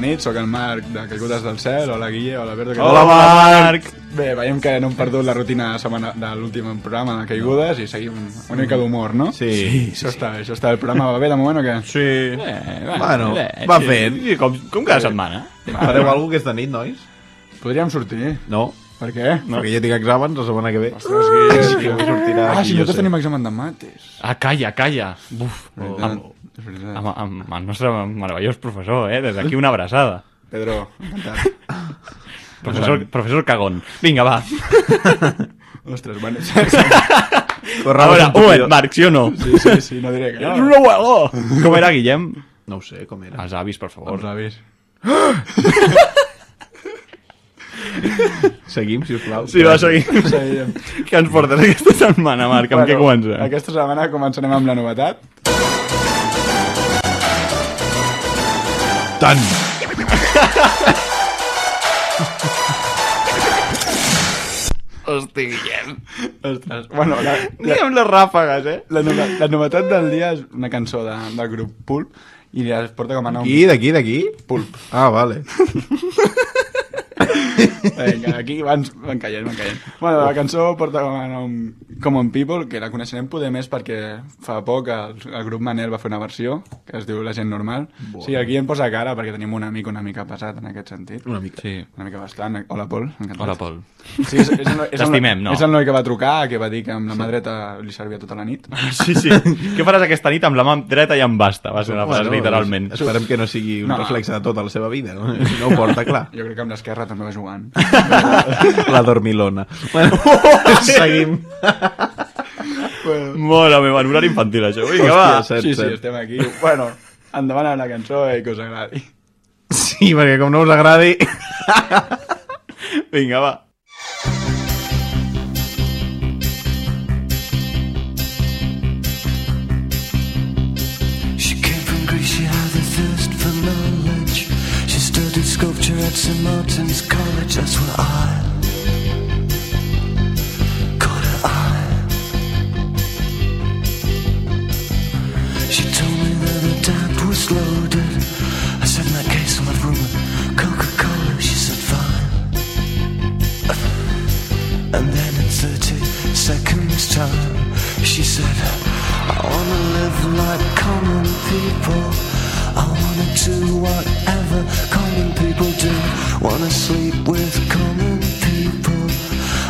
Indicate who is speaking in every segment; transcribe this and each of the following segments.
Speaker 1: Bé, bona nit, sóc el Marc de Caigudes del Cel, hola Guille, hola Alberto. tal?
Speaker 2: Hola, Marc!
Speaker 1: Bé, veiem que no hem perdut la rutina setmana de l'últim programa de Caigudes i seguim una mica d'humor, no?
Speaker 2: Sí,
Speaker 1: Això està bé, això està bé. El programa va bé de moment o què?
Speaker 2: Sí.
Speaker 3: Eh,
Speaker 2: Bueno,
Speaker 3: bé,
Speaker 2: va
Speaker 3: sí.
Speaker 2: fent.
Speaker 3: Sí, com, com cada setmana.
Speaker 2: Fareu alguna cosa aquesta nit, nois?
Speaker 1: Podríem sortir.
Speaker 2: No,
Speaker 1: Per què?
Speaker 2: no. perquè jo tinc exàmens la setmana que ve.
Speaker 1: Ostres, Guille,
Speaker 2: Sí, que avui sortirà
Speaker 1: Ah,
Speaker 2: aquí,
Speaker 1: si nosaltres tenim examen de mates.
Speaker 3: Ah, calla, calla. Buf. Amb,
Speaker 1: és veritat.
Speaker 3: amb, amb el nostre meravellós professor, eh? Des d'aquí una abraçada.
Speaker 1: Pedro, encantat.
Speaker 3: Professor, professor cagón. Vinga, va.
Speaker 1: Ostres, bueno, sí,
Speaker 3: A veure,
Speaker 2: un
Speaker 3: moment, Marc, sí o no?
Speaker 1: sí, sí, no diré que no.
Speaker 3: És un abuelo! Com era, Guillem?
Speaker 2: No ho sé, com era.
Speaker 3: Els avis, per favor.
Speaker 1: Els avis.
Speaker 2: Seguim, sisplau.
Speaker 3: Sí, va, seguim.
Speaker 1: Seguirem.
Speaker 3: Què ens portes aquesta setmana, Marc? Amb què comença?
Speaker 1: Aquesta setmana començarem amb la novetat.
Speaker 2: Tant!
Speaker 3: Hosti, Guillem.
Speaker 1: Ostres, bueno, la, la,
Speaker 3: Digue'm les ràfegues, eh?
Speaker 1: la, nova, la novetat del dia és una cançó de, del grup Pulp i es porta com a nom
Speaker 2: Aquí, d'aquí, d'aquí?
Speaker 1: Pulp.
Speaker 2: Ah, vale.
Speaker 1: Vinga, aquí van, van caient, van caient. Bueno, la cançó porta com a nom Common People, que la coneixerem poder més perquè fa poc el, el grup Manel va fer una versió que es diu La gent normal.
Speaker 2: Buah.
Speaker 1: Sí, aquí em posa cara perquè tenim un amic una mica passat en aquest sentit.
Speaker 2: Una mica.
Speaker 3: Sí.
Speaker 1: Una mica bastant. Hola, Pol. Encantat.
Speaker 3: Hola, Pol.
Speaker 1: Sí, és, és, el, és,
Speaker 3: T'estimem, no?
Speaker 1: és el noi que va trucar, que va dir que amb la mà dreta li servia tota la nit.
Speaker 3: Sí, sí. Què faràs aquesta nit amb la mà dreta i amb basta? Va ser una frase, literalment.
Speaker 2: Esperem que no sigui un
Speaker 1: No.
Speaker 2: reflexe de tota la seva vida, no? No ho porta clar.
Speaker 1: Jo crec que amb l'esquerra també va jugant.
Speaker 2: La dormilona. Bueno, seguim.
Speaker 3: Mola meva, en horari infantil, això. Vinga, va.
Speaker 2: Hòstia, set,
Speaker 1: sí, sí,
Speaker 2: set.
Speaker 1: estem aquí. Bueno, endavant amb la cançó i que us agradi.
Speaker 2: Sí, perquè com no us agradi...
Speaker 3: Vinga, va.
Speaker 4: At St. Martin's College, that's where I caught her eye. She told me that the tap was loaded. I said, in that case, I'll have room with Coca-Cola. She said, fine. And then in 30 seconds time She said I wanna live like common people I wanna do whatever common people do Wanna sleep with common people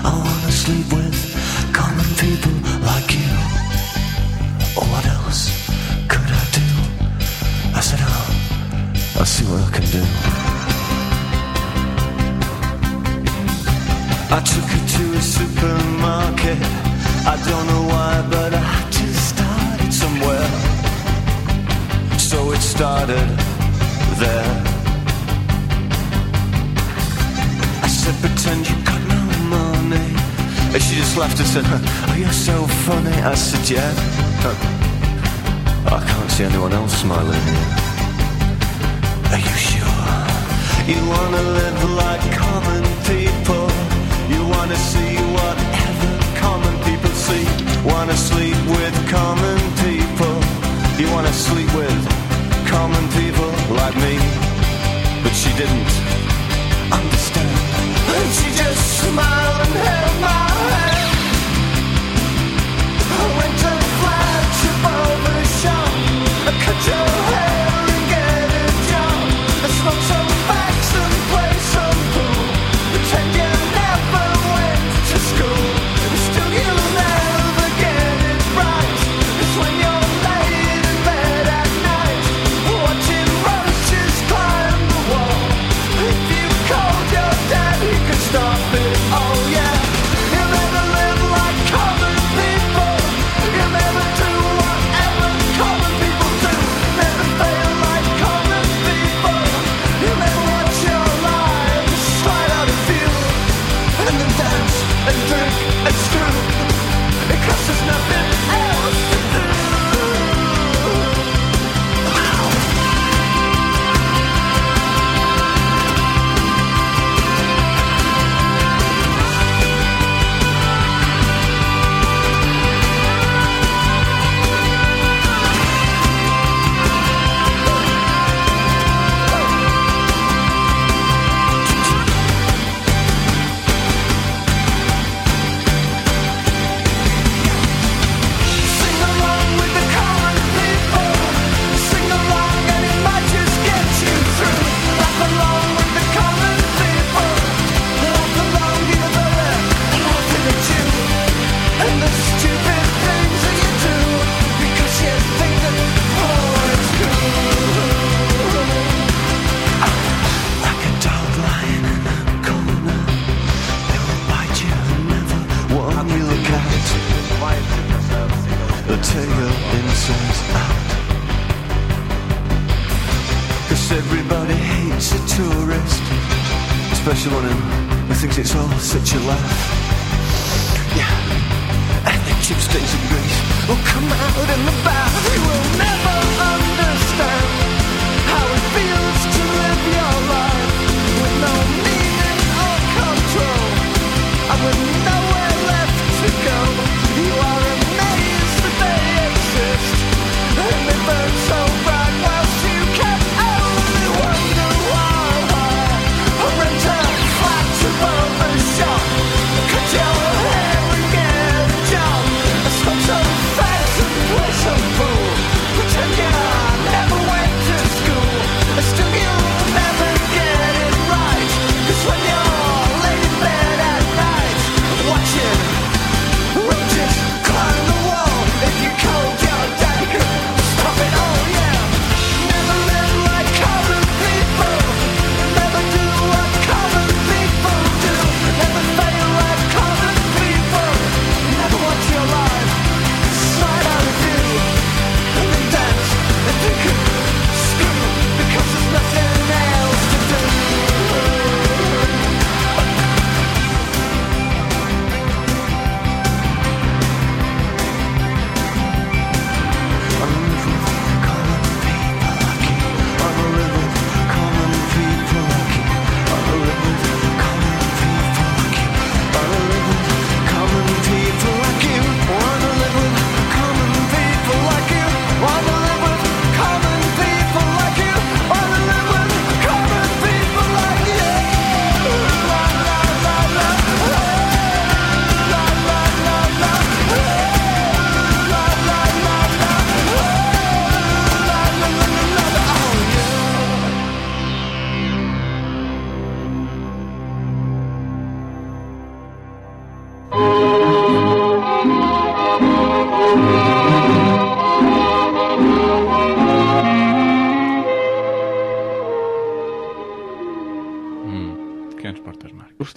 Speaker 4: I wanna sleep with common people like you What else could I do? I said, oh, I'll see what I can do I took her to a supermarket. I don't know why, but I just started somewhere. So it started there. Said, pretend you got no money. And she just laughed and said, Oh, you're so funny. I said, Yeah. I can't see anyone else smiling. Are you sure? You wanna live like common people. You wanna see whatever common people see. Wanna sleep with common people. You wanna sleep with common people like me. But she didn't. And she just smiled and held my hand. turn your insides out. Cause everybody hates a tourist, especially one who thinks it's all such a laugh. Yeah, and the cheap stains of grace will oh, come out in the bath. You will never understand.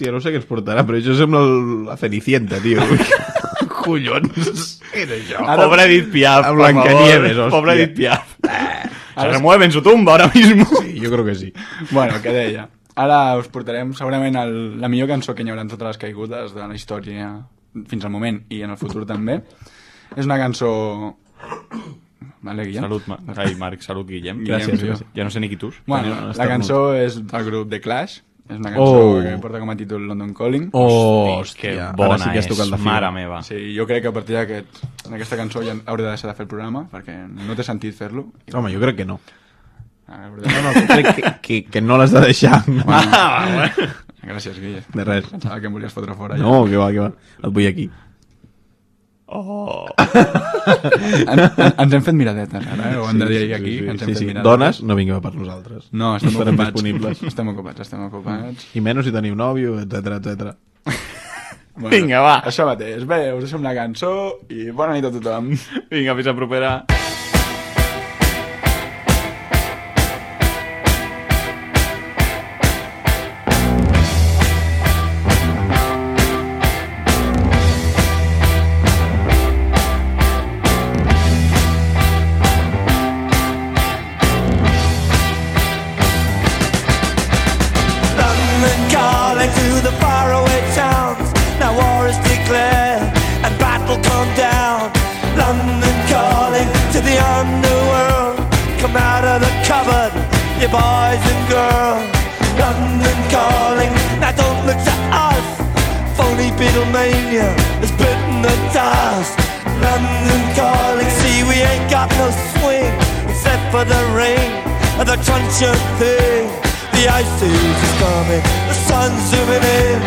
Speaker 2: Hòstia, no sé què ens portarà, però això sembla el- la Cenicienta, tio. Collons. Era això.
Speaker 3: Pobre Edith Piaf,
Speaker 2: A
Speaker 3: por
Speaker 2: Blancanieves,
Speaker 3: favor.
Speaker 2: hòstia.
Speaker 3: Pobre Edith Piaf. Se remueve en su tumba ahora mismo.
Speaker 2: Sí, jo crec que sí.
Speaker 1: Bueno, què deia? Ara us portarem segurament el, la millor cançó que hi haurà en totes les caigudes de la història fins al moment i en el futur també. És una cançó... Vale, Guillem?
Speaker 3: Salut, Ma Ai, Marc, salut, Guillem.
Speaker 1: Gràcies,
Speaker 3: ja,
Speaker 1: tio.
Speaker 3: ja no sé ni qui tu.
Speaker 1: Bueno,
Speaker 2: no, no,
Speaker 1: la cançó és del grup The Clash. És una cançó
Speaker 2: Oh.
Speaker 1: que porta com a títol London Calling.
Speaker 2: Oh,
Speaker 3: que
Speaker 2: hòstia,
Speaker 3: bona
Speaker 2: ara sí que tocat la fibra.
Speaker 3: mare meva.
Speaker 1: Sí, jo crec que a partir d'aquest- d'aquesta cançó ja hauré de deixar de fer el programa perquè no té sentit fer-lo.
Speaker 2: Home, jo crec que no.
Speaker 1: Ah,
Speaker 2: No, no, crec que, que, que no l'has de deixar.
Speaker 3: Ah,
Speaker 1: Gràcies, Guille.
Speaker 2: De res.
Speaker 1: Pensava que em volies fotre fora. ja.
Speaker 2: No, que va, que va. Et vull aquí.
Speaker 3: Oh.
Speaker 1: En, en, ens hem fet miradetes, ara, eh? ho hem de dir aquí. que ens hem
Speaker 2: sí,
Speaker 1: fet
Speaker 2: sí.
Speaker 1: miradetes.
Speaker 2: Dones, no vingueu per nosaltres.
Speaker 1: No, estem
Speaker 2: Estarem
Speaker 1: ocupats.
Speaker 2: disponibles.
Speaker 1: Estem ocupats, estem ocupats.
Speaker 2: I menys si teniu nòvio, etc etc.
Speaker 1: Bueno,
Speaker 3: Vinga, va.
Speaker 1: Això mateix. Bé, us deixo amb la cançó i bona nit a tothom.
Speaker 3: Vinga, fins a propera.
Speaker 5: Boys and girls. London calling, now don't look to us. Phony Beatlemania has bitten the dust. London calling, see we ain't got no swing except for the rain and the truncheon thing. The ice age is coming, the sun's zooming in.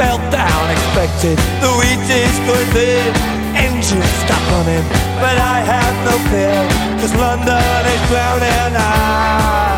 Speaker 5: Meltdown expected, the wheat is going thin. Engines stop running, but I have no fear, cause London is drowning. I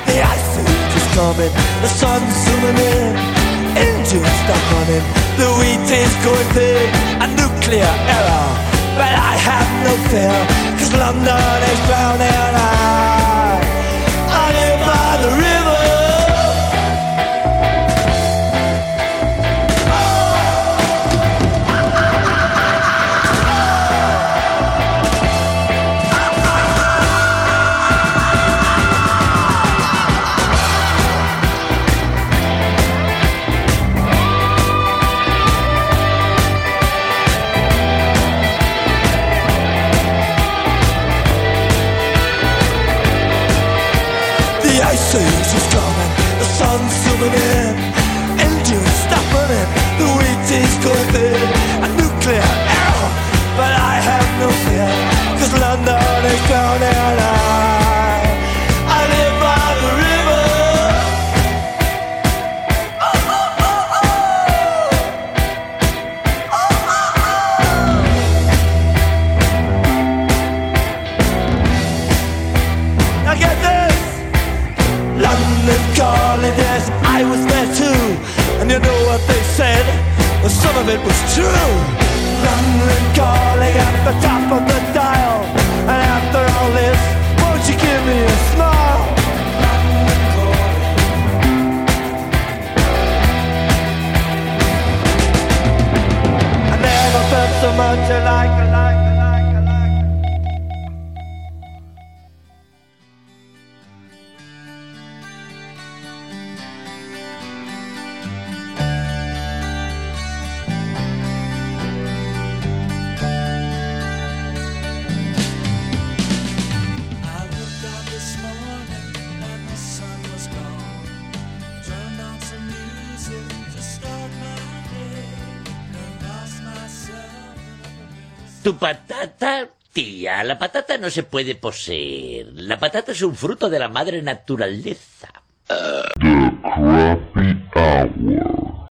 Speaker 4: The ice age is coming, the sun's zooming in. Engines stop running, the wheat is going thick. A nuclear error, but I have no fear, cause London is drowning. I, Age is coming, the sun's zooming in. Engines stop running, the wheat is going. A nuclear arrow, but I have no fear, cause London is drowning. I,
Speaker 6: Tu patata, tía, la patata no se puede poseer. La patata es un fruto de la madre naturaleza.
Speaker 7: Crappy Hour.